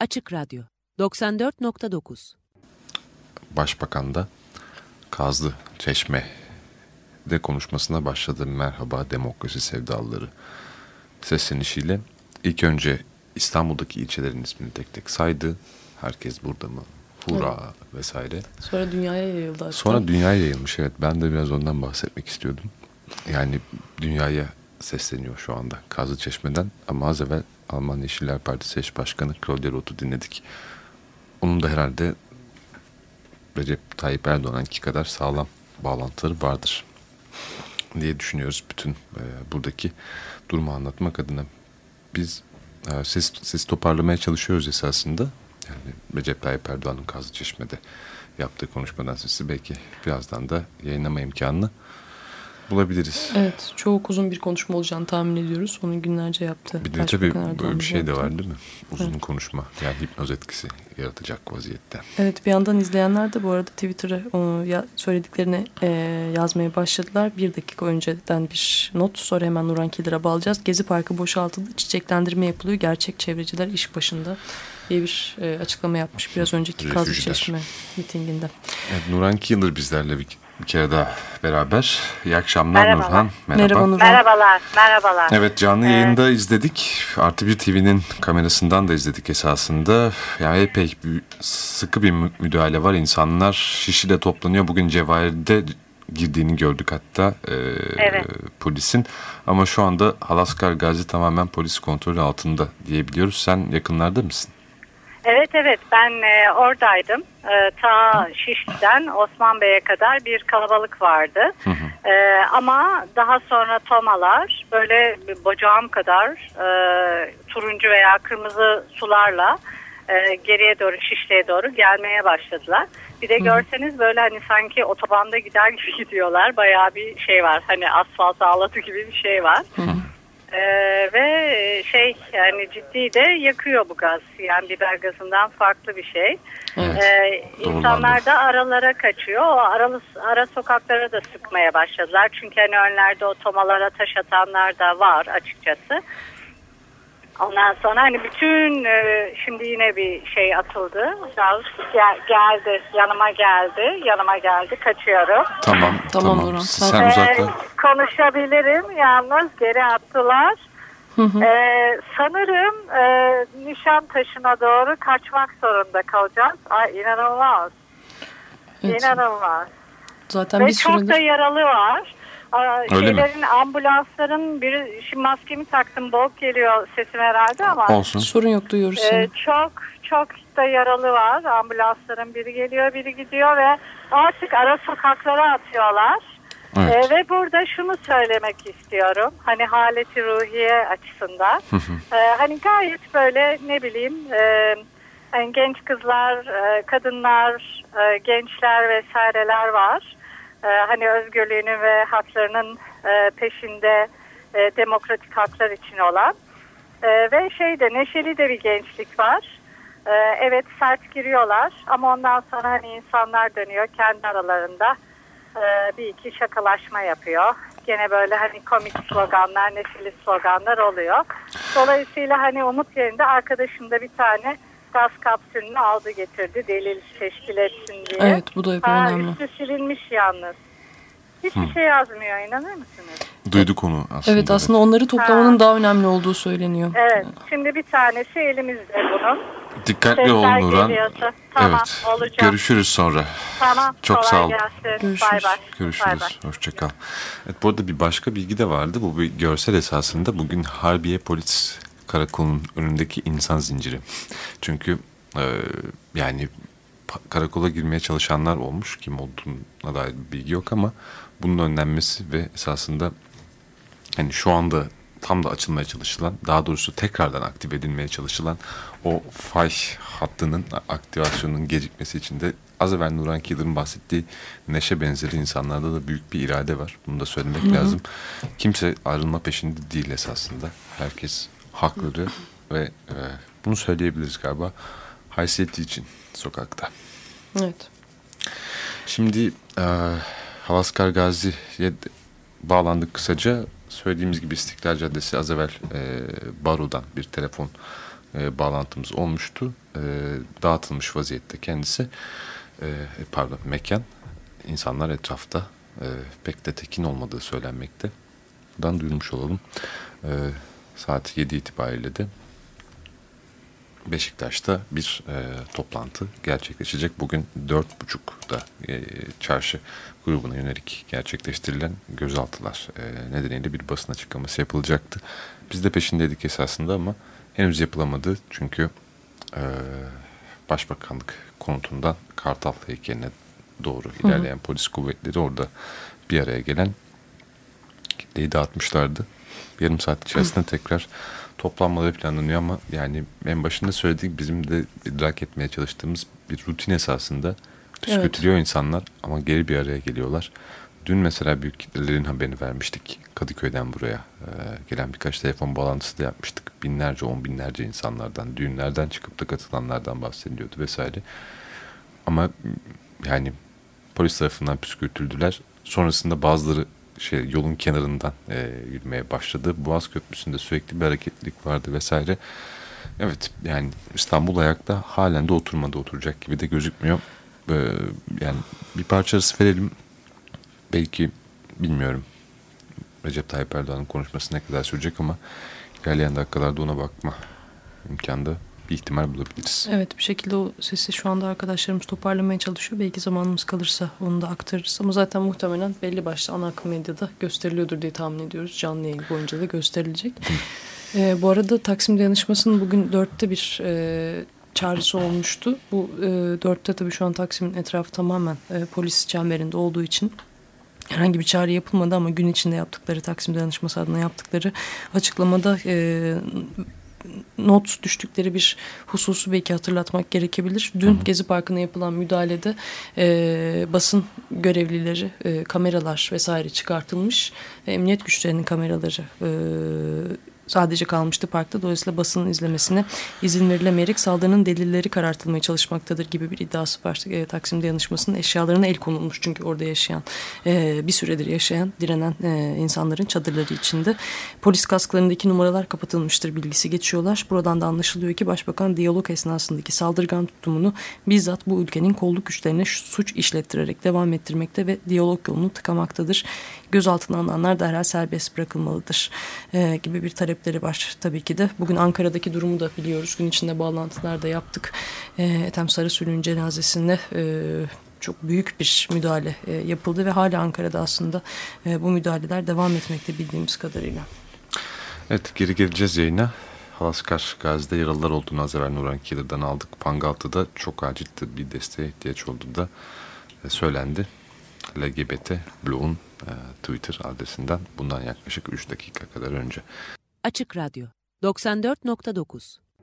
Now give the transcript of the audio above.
Açık Radyo 94.9 Başbakan da Kazlı Çeşme de konuşmasına başladı. Merhaba demokrasi sevdalıları seslenişiyle. İlk önce İstanbul'daki ilçelerin ismini tek tek saydı. Herkes burada mı? Hura evet. vesaire. Sonra dünyaya yayıldı. Hatta. Sonra dünyaya yayılmış evet. Ben de biraz ondan bahsetmek istiyordum. Yani dünyaya sesleniyor şu anda Kazlı Çeşme'den. Ama az evvel Alman Yeşiller Partisi eş başkanı Claudia Roth'u dinledik. Onun da herhalde Recep Tayyip Erdoğan'ki kadar sağlam bağlantıları vardır diye düşünüyoruz bütün e, buradaki durumu anlatmak adına. Biz e, siz, siz toparlamaya çalışıyoruz esasında. Yani Recep Tayyip Erdoğan'ın Kazlı Çeşme'de yaptığı konuşmadan sesi belki birazdan da yayınlama imkanını bulabiliriz. Evet, çok uzun bir konuşma olacağını tahmin ediyoruz. Onun günlerce yaptı. Bir de tabii böyle bir şey de var değil mi? Uzun evet. konuşma, yani hipnoz etkisi yaratacak vaziyette. Evet, bir yandan izleyenler de bu arada Twitter'a söylediklerini e, yazmaya başladılar. Bir dakika önceden bir not, sonra hemen Nuran Killer'a bağlayacağız. Gezi Parkı boşaltıldı, çiçeklendirme yapılıyor. Gerçek çevreciler iş başında diye bir e, açıklama yapmış biraz önceki Kazlı Çeşme mitinginde. Evet, Nuran Killer bizlerle bir kere daha beraber. İyi akşamlar Merhabalar. Nurhan. Merhaba. Merhaba Nurhan. Merhabalar, merhabalar. Evet canlı evet. yayında izledik. Artı bir TV'nin kamerasından da izledik esasında. Yani epey bir, sıkı bir müdahale var. İnsanlar şişiyle toplanıyor. Bugün Cevahir'de girdiğini gördük hatta e, evet. polisin. Ama şu anda Halaskar Gazi tamamen polis kontrolü altında diyebiliyoruz. Sen yakınlarda mısın? Evet evet ben e, oradaydım. E, ta Şişli'den Osman Bey'e kadar bir kalabalık vardı. Hı hı. E, ama daha sonra tomalar böyle bacağım kadar e, turuncu veya kırmızı sularla e, geriye doğru Şişli'ye doğru gelmeye başladılar. Bir de görseniz böyle hani sanki otobanda gider gibi gidiyorlar. Bayağı bir şey var hani asfalt ağlatı gibi bir şey var. Hı hı. Ee, ve şey yani ciddi de yakıyor bu gaz. Yani biber gazından farklı bir şey. Evet, ee, insanlar da aralara kaçıyor. O aralı, ara sokaklara da sıkmaya başladılar. Çünkü hani önlerde otomalara taş atanlar da var açıkçası. Ondan sonra hani bütün e, şimdi yine bir şey atıldı. Gel, geldi yanıma geldi. Yanıma geldi. Kaçıyorum. Tamam. Tamam. tamam. Sen uzakla. Ee, konuşabilirim. Yalnız geri attılar. Hı hı. Ee, sanırım e, Nişantaşı'na doğru kaçmak zorunda kalacağız. Ay inanılmaz. Evet. İnanılmaz. Zaten Ve bir çok süredir... da yaralı var. Öyle şeylerin mi? ambulansların bir şimdi maskemi taktım bol geliyor sesim herhalde ama. Olsun. Sorun yok duyuyoruz e, seni. çok çok da yaralı var. Ambulansların biri geliyor biri gidiyor ve artık ara sokaklara atıyorlar. Evet. e, ve burada şunu söylemek istiyorum hani haleti ruhiye açısından. E, hani gayet böyle ne bileyim e, yani genç kızlar e, kadınlar e, gençler vesaireler var e, hani özgürlüğünün ve haklarının e, peşinde e, demokratik haklar için olan e, ve şeyde neşeli de bir gençlik var. E, evet sert giriyorlar ama ondan sonra hani insanlar dönüyor kendi aralarında e, bir iki şakalaşma yapıyor. Gene böyle hani komik sloganlar, neşeli sloganlar oluyor. Dolayısıyla hani umut yerinde arkadaşımda bir tane gaz kapsülünü aldı getirdi delil teşkil etsin diye. Evet bu da ha, önemli. Üstü silinmiş yalnız. Hiçbir Hı. şey yazmıyor inanır mısınız? Duyduk onu aslında. Evet aslında onları toplamanın ha. daha önemli olduğu söyleniyor. Evet şimdi bir tanesi elimizde bunun. Dikkatli Sesler ol Nurhan. Tamam, evet. Olacak. Görüşürüz sonra. Tamam. Çok sağ ol. Gelsin. Görüşürüz. Bay bay. Görüşürüz. Bay bay. Hoşçakal. Evet, bu arada bir başka bilgi de vardı. Bu bir görsel esasında. Bugün Harbiye Polis Karakolu'nun önündeki insan zinciri. Çünkü e, yani karakola girmeye çalışanlar olmuş. Kim olduğuna dair bir bilgi yok ama bunun önlenmesi ve esasında hani şu anda tam da açılmaya çalışılan, daha doğrusu tekrardan aktif edilmeye çalışılan o fay hattının aktivasyonunun gecikmesi için de az evvel Nuran Killer'ın bahsettiği neşe benzeri insanlarda da büyük bir irade var. Bunu da söylemek Hı -hı. lazım. Kimse ayrılma peşinde değil esasında. Herkes hakları ve e, bunu söyleyebiliriz galiba haysiyeti için sokakta. Evet. Şimdi e, Havaskar Gazi'ye bağlandık kısaca. Söylediğimiz gibi İstiklal Caddesi az evvel e, Baro'dan bir telefon e, bağlantımız olmuştu. E, dağıtılmış vaziyette kendisi. E, pardon mekan. İnsanlar etrafta e, pek de tekin olmadığı söylenmekte. Buradan duyurmuş olalım. E, saat 7 itibariyle de Beşiktaş'ta bir e, toplantı gerçekleşecek. Bugün 4.30'da e, çarşı grubuna yönelik gerçekleştirilen gözaltılar e, nedeniyle bir basın açıklaması yapılacaktı. Biz de peşindeydik esasında ama henüz yapılamadı. Çünkü e, Başbakanlık konutundan Kartal heykeline doğru ilerleyen hı hı. polis kuvvetleri orada bir araya gelen kitleyi dağıtmışlardı. Yarım saat içerisinde tekrar toplanmaları planlanıyor ama yani en başında söylediğim bizim de idrak etmeye çalıştığımız bir rutin esasında püskürtülüyor evet. insanlar ama geri bir araya geliyorlar. Dün mesela büyük kitlelerin haberini vermiştik Kadıköy'den buraya e, gelen birkaç telefon bağlantısı da yapmıştık. Binlerce on binlerce insanlardan düğünlerden çıkıp da katılanlardan bahsediliyordu vesaire. Ama yani polis tarafından püskürtüldüler. Sonrasında bazıları şey yolun kenarından e, yürümeye başladı. Boğaz Köprüsü'nde sürekli bir hareketlilik vardı vesaire. Evet yani İstanbul ayakta halen de oturmadı oturacak gibi de gözükmüyor. Ee, yani bir parçası verelim. Belki bilmiyorum Recep Tayyip Erdoğan'ın konuşması ne kadar sürecek ama ilerleyen dakikalarda ona bakma imkanı da bir ihtimal bulabiliriz. Evet bir şekilde o sesi şu anda arkadaşlarımız toparlamaya çalışıyor. Belki zamanımız kalırsa onu da aktarırız. Ama zaten muhtemelen belli başlı ana akım medyada gösteriliyordur diye tahmin ediyoruz. Canlı yayın boyunca da gösterilecek. ee, bu arada Taksim Dayanışması'nın bugün dörtte bir e, çağrısı olmuştu. Bu e, dörtte tabii şu an Taksim'in etrafı tamamen e, polis çemberinde olduğu için herhangi bir çağrı yapılmadı ama gün içinde yaptıkları Taksim Dayanışması adına yaptıkları açıklamada e, not düştükleri bir hususu belki hatırlatmak gerekebilir. Dün hı hı. Gezi Parkı'na yapılan müdahalede e, basın görevlileri, e, kameralar vesaire çıkartılmış. Emniyet güçlerinin kameraları e, sadece kalmıştı parkta. Dolayısıyla basının izlemesine izin verilemeyerek saldırının delilleri karartılmaya çalışmaktadır gibi bir iddiası var. E, Taksim dayanışmasının eşyalarına el konulmuş çünkü orada yaşayan e, bir süredir yaşayan direnen e, insanların çadırları içinde. Polis kasklarındaki numaralar kapatılmıştır bilgisi geçiyorlar. Buradan da anlaşılıyor ki Başbakan diyalog esnasındaki saldırgan tutumunu bizzat bu ülkenin kolluk güçlerine suç işlettirerek devam ettirmekte ve diyalog yolunu tıkamaktadır. Gözaltına alınanlar derhal serbest bırakılmalıdır e, gibi bir talep sebepleri var tabii ki de. Bugün Ankara'daki durumu da biliyoruz. Gün içinde bağlantılar da yaptık. E, Ethem Sarısül'ün cenazesinde çok büyük bir müdahale e, yapıldı ve hala Ankara'da aslında e, bu müdahaleler devam etmekte bildiğimiz kadarıyla. Evet geri geleceğiz yayına. Halaskar Gazi'de yaralılar olduğunu az evvel Nuran Killer'dan aldık. Pangaltı'da çok acil bir desteğe ihtiyaç olduğu da e, söylendi. LGBT Blue'un Twitter adresinden bundan yaklaşık 3 dakika kadar önce. Açık Radyo 94.9